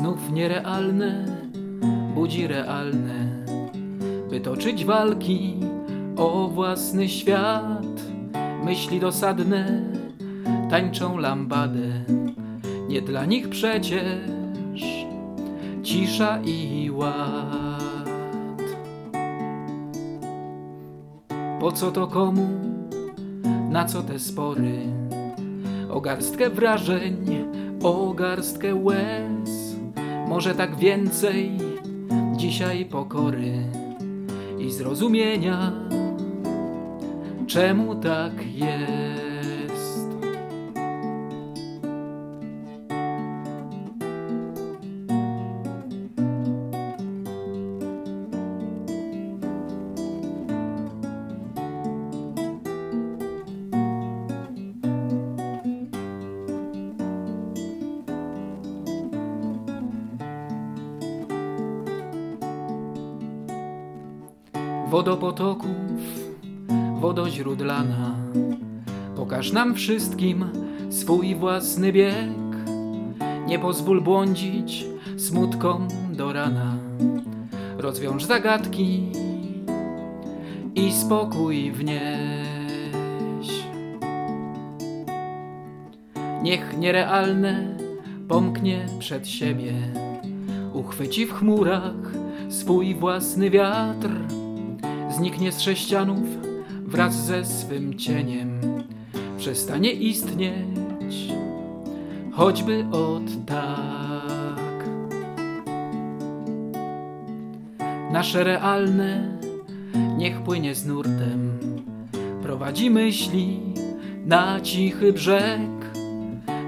Znów nierealne budzi realne, by toczyć walki o własny świat. Myśli dosadne tańczą lambadę, nie dla nich przecież cisza i ład. Po co to komu, na co te spory? O garstkę wrażeń, o garstkę łez, może tak więcej dzisiaj pokory i zrozumienia, czemu tak jest. Wodopotoków, wodoźródlana. Pokaż nam wszystkim swój własny bieg. Nie pozwól błądzić smutkom do rana. Rozwiąż zagadki i spokój wnieś. Niech nierealne pomknie przed siebie, uchwyci w chmurach swój własny wiatr zniknie z sześcianów wraz ze swym cieniem, przestanie istnieć, choćby od tak. Nasze realne niech płynie z nurtem, prowadzi myśli na cichy brzeg.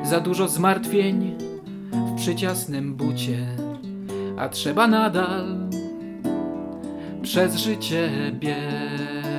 Za dużo zmartwień w przyciasnym bucie, a trzeba nadal przez życie bieg.